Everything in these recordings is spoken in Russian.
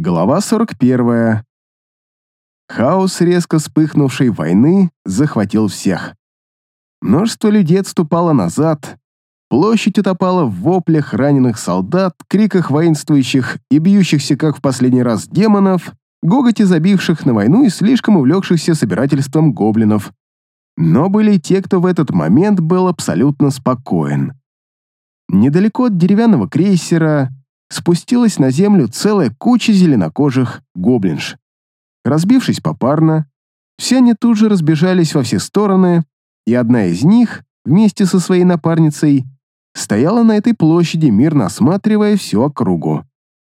Глава 41. Хаос резко вспыхнувшей войны захватил всех. Множество людей отступало назад, площадь утопала в воплях раненых солдат, криках воинствующих и бьющихся, как в последний раз, демонов, гоготе забивших на войну и слишком увлекшихся собирательством гоблинов. Но были и те, кто в этот момент был абсолютно спокоен. Недалеко от деревянного крейсера спустилась на землю целая куча зеленокожих гоблинш. Разбившись попарно, все они тут же разбежались во все стороны, и одна из них, вместе со своей напарницей, стояла на этой площади, мирно осматривая всю округу.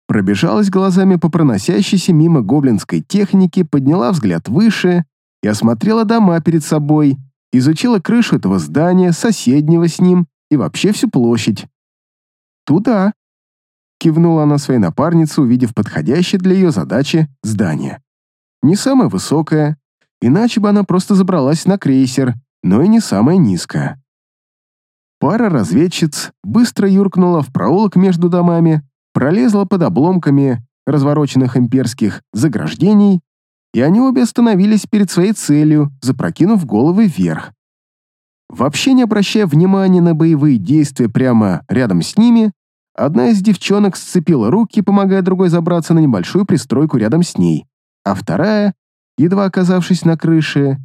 Пробежалась глазами по проносящейся мимо гоблинской техники, подняла взгляд выше и осмотрела дома перед собой, изучила крышу этого здания, соседнего с ним и вообще всю площадь. Туда, Кивнула она своей напарнице, увидев подходящее для ее задачи здание. Не самое высокое, иначе бы она просто забралась на крейсер, но и не самое низкое. Пара разведчиц быстро юркнула в проулок между домами, пролезла под обломками развороченных имперских заграждений, и они обе остановились перед своей целью, запрокинув головы вверх. Вообще не обращая внимания на боевые действия прямо рядом с ними, Одна из девчонок сцепила руки, помогая другой забраться на небольшую пристройку рядом с ней, а вторая, едва оказавшись на крыше,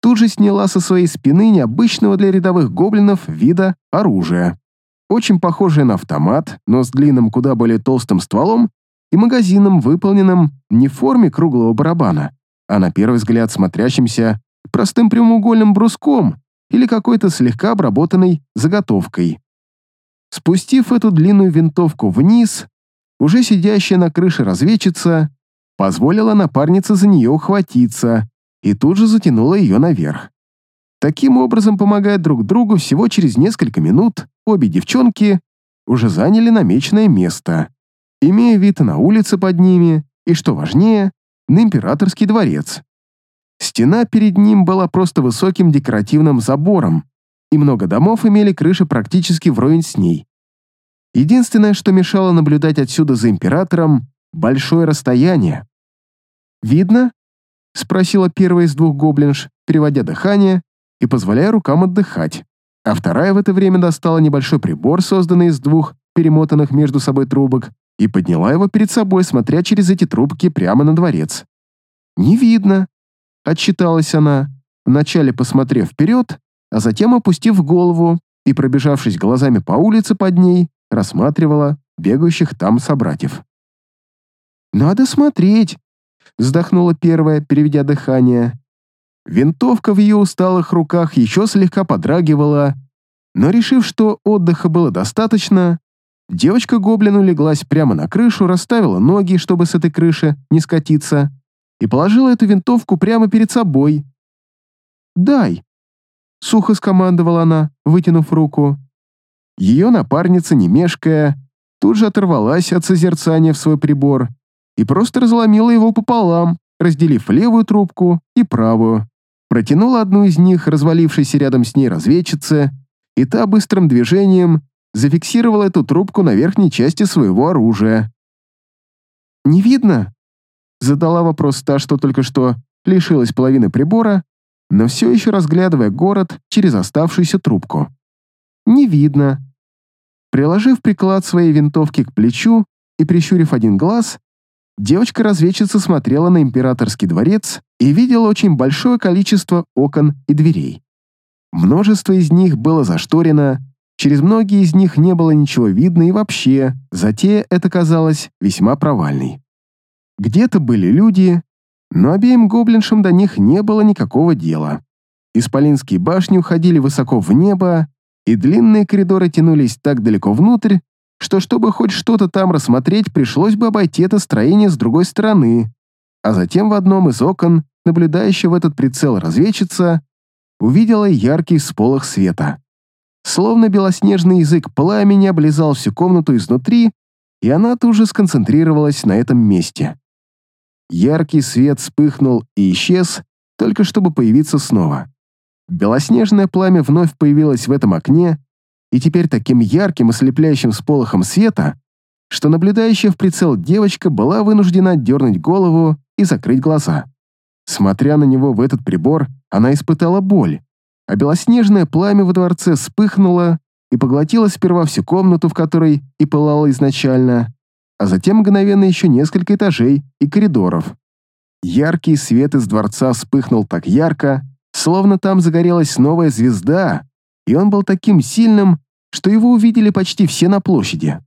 тут же сняла со своей спины необычного для рядовых гоблинов вида оружия. Очень похожее на автомат, но с длинным куда более толстым стволом и магазином, выполненным не в форме круглого барабана, а на первый взгляд смотрящимся простым прямоугольным бруском или какой-то слегка обработанной заготовкой. Спустив эту длинную винтовку вниз, уже сидящая на крыше разведчица позволила напарнице за нее ухватиться и тут же затянула ее наверх. Таким образом, помогая друг другу, всего через несколько минут обе девчонки уже заняли намеченное место, имея вид на улицы под ними и, что важнее, на императорский дворец. Стена перед ним была просто высоким декоративным забором, и много домов имели крыши практически вровень с ней. Единственное, что мешало наблюдать отсюда за императором — большое расстояние. «Видно?» — спросила первая из двух гоблинш, переводя дыхание и позволяя рукам отдыхать, а вторая в это время достала небольшой прибор, созданный из двух перемотанных между собой трубок, и подняла его перед собой, смотря через эти трубки прямо на дворец. «Не видно», — отчиталась она, вначале посмотрев вперед, а затем, опустив голову и пробежавшись глазами по улице под ней, рассматривала бегающих там собратьев. «Надо смотреть», — вздохнула первая, переведя дыхание. Винтовка в ее усталых руках еще слегка подрагивала, но, решив, что отдыха было достаточно, девочка-гоблин улеглась прямо на крышу, расставила ноги, чтобы с этой крыши не скатиться, и положила эту винтовку прямо перед собой. «Дай», Сухо скомандовала она, вытянув руку. Ее напарница, не мешкая, тут же оторвалась от созерцания в свой прибор и просто разломила его пополам, разделив левую трубку и правую. Протянула одну из них, развалившейся рядом с ней разведчице, и та быстрым движением зафиксировала эту трубку на верхней части своего оружия. «Не видно?» Задала вопрос та, что только что лишилась половины прибора но все еще разглядывая город через оставшуюся трубку. Не видно. Приложив приклад своей винтовки к плечу и прищурив один глаз, девочка-разведчица смотрела на императорский дворец и видела очень большое количество окон и дверей. Множество из них было зашторено, через многие из них не было ничего видно и вообще, затея это казалось весьма провальной. Где-то были люди, но обеим гоблиншам до них не было никакого дела. Исполинские башни уходили высоко в небо, и длинные коридоры тянулись так далеко внутрь, что чтобы хоть что-то там рассмотреть, пришлось бы обойти это строение с другой стороны, а затем в одном из окон, наблюдающая в этот прицел разведчица, увидела яркий сполох света. Словно белоснежный язык пламени облизал всю комнату изнутри, и она тут же сконцентрировалась на этом месте. Яркий свет вспыхнул и исчез, только чтобы появиться снова. Белоснежное пламя вновь появилось в этом окне, и теперь таким ярким и слепляющим сполохом света что наблюдающая в прицел девочка была вынуждена дернуть голову и закрыть глаза. Смотря на него в этот прибор, она испытала боль, а белоснежное пламя во дворце вспыхнуло и поглотило сперва всю комнату, в которой и пылало изначально, а затем мгновенно еще несколько этажей и коридоров. Яркий свет из дворца вспыхнул так ярко, словно там загорелась новая звезда, и он был таким сильным, что его увидели почти все на площади.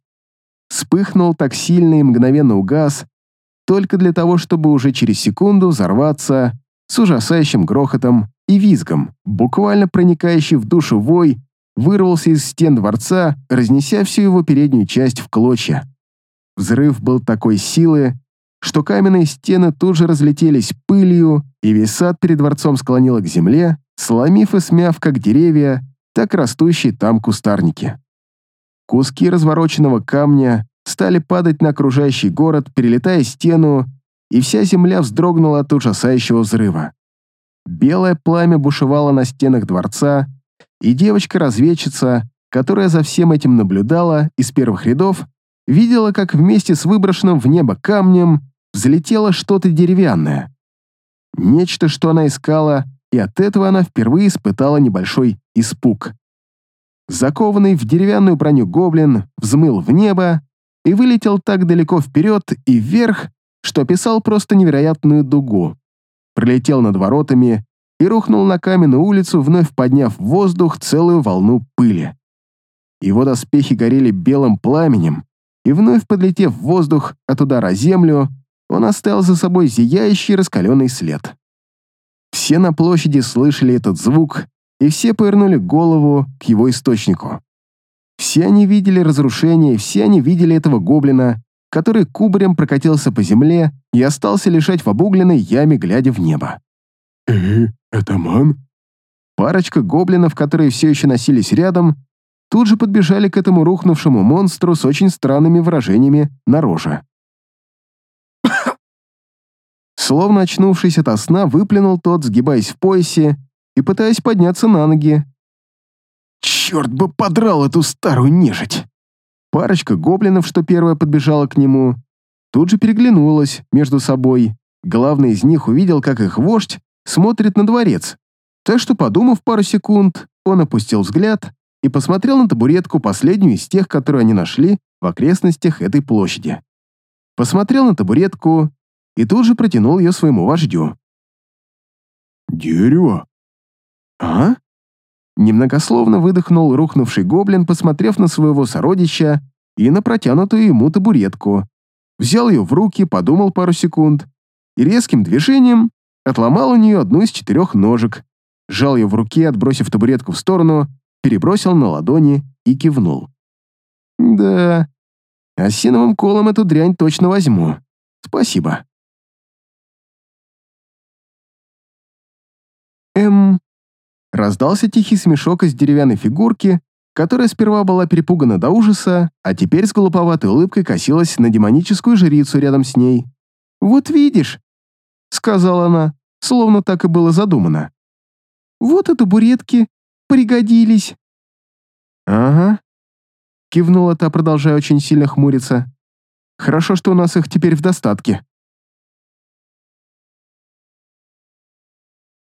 Вспыхнул так сильно и мгновенно угас, только для того, чтобы уже через секунду взорваться с ужасающим грохотом и визгом, буквально проникающий в душу вой, вырвался из стен дворца, разнеся всю его переднюю часть в клочья. Взрыв был такой силы, что каменные стены тут же разлетелись пылью, и весь сад перед дворцом склонило к земле, сломив и смяв как деревья, так растущие там кустарники. Куски развороченного камня стали падать на окружающий город, перелетая стену, и вся земля вздрогнула от ужасающего взрыва. Белое пламя бушевало на стенах дворца, и девочка-разведчица, которая за всем этим наблюдала из первых рядов, видела, как вместе с выброшенным в небо камнем взлетело что-то деревянное. Нечто, что она искала, и от этого она впервые испытала небольшой испуг. Закованный в деревянную броню гоблин взмыл в небо и вылетел так далеко вперед и вверх, что описал просто невероятную дугу. Пролетел над воротами и рухнул на каменную улицу, вновь подняв в воздух целую волну пыли. Его доспехи горели белым пламенем, и вновь подлетев в воздух от удара землю, он оставил за собой зияющий раскаленный след. Все на площади слышали этот звук, и все повернули голову к его источнику. Все они видели разрушение, все они видели этого гоблина, который кубарем прокатился по земле и остался лежать в обугленной яме, глядя в небо. «Э, это ман?» Парочка гоблинов, которые все еще носились рядом, тут же подбежали к этому рухнувшему монстру с очень странными выражениями на роже. Словно очнувшись ото сна, выплюнул тот, сгибаясь в поясе и пытаясь подняться на ноги. «Черт бы подрал эту старую нежить!» Парочка гоблинов, что первая подбежала к нему, тут же переглянулась между собой. Главный из них увидел, как их вождь смотрит на дворец. Так что, подумав пару секунд, он опустил взгляд и посмотрел на табуретку, последнюю из тех, которые они нашли в окрестностях этой площади. Посмотрел на табуретку и тут же протянул ее своему вождю. «Дерево?» «А?» Немногословно выдохнул рухнувший гоблин, посмотрев на своего сородича и на протянутую ему табуретку. Взял ее в руки, подумал пару секунд и резким движением отломал у нее одну из четырех ножек, сжал ее в руке, отбросив табуретку в сторону, перебросил на ладони и кивнул. «Да, осиновым колом эту дрянь точно возьму. Спасибо». Раздался тихий смешок из деревянной фигурки, которая сперва была перепугана до ужаса, а теперь с голуповатой улыбкой косилась на демоническую жрицу рядом с ней. «Вот видишь», — сказала она, словно так и было задумано. «Вот и табуретки пригодились». «Ага», — кивнула та, продолжая очень сильно хмуриться. «Хорошо, что у нас их теперь в достатке».